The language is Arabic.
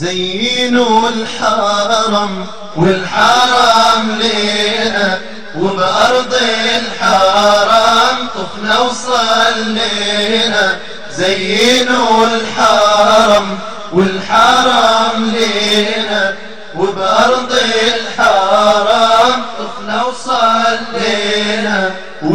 زينوا الحرم والحرام لينا وبأرض الحرام طفنا وصلينا زينوا الحرم والحرام لينا وبأرض الحرام طفنا وصلينا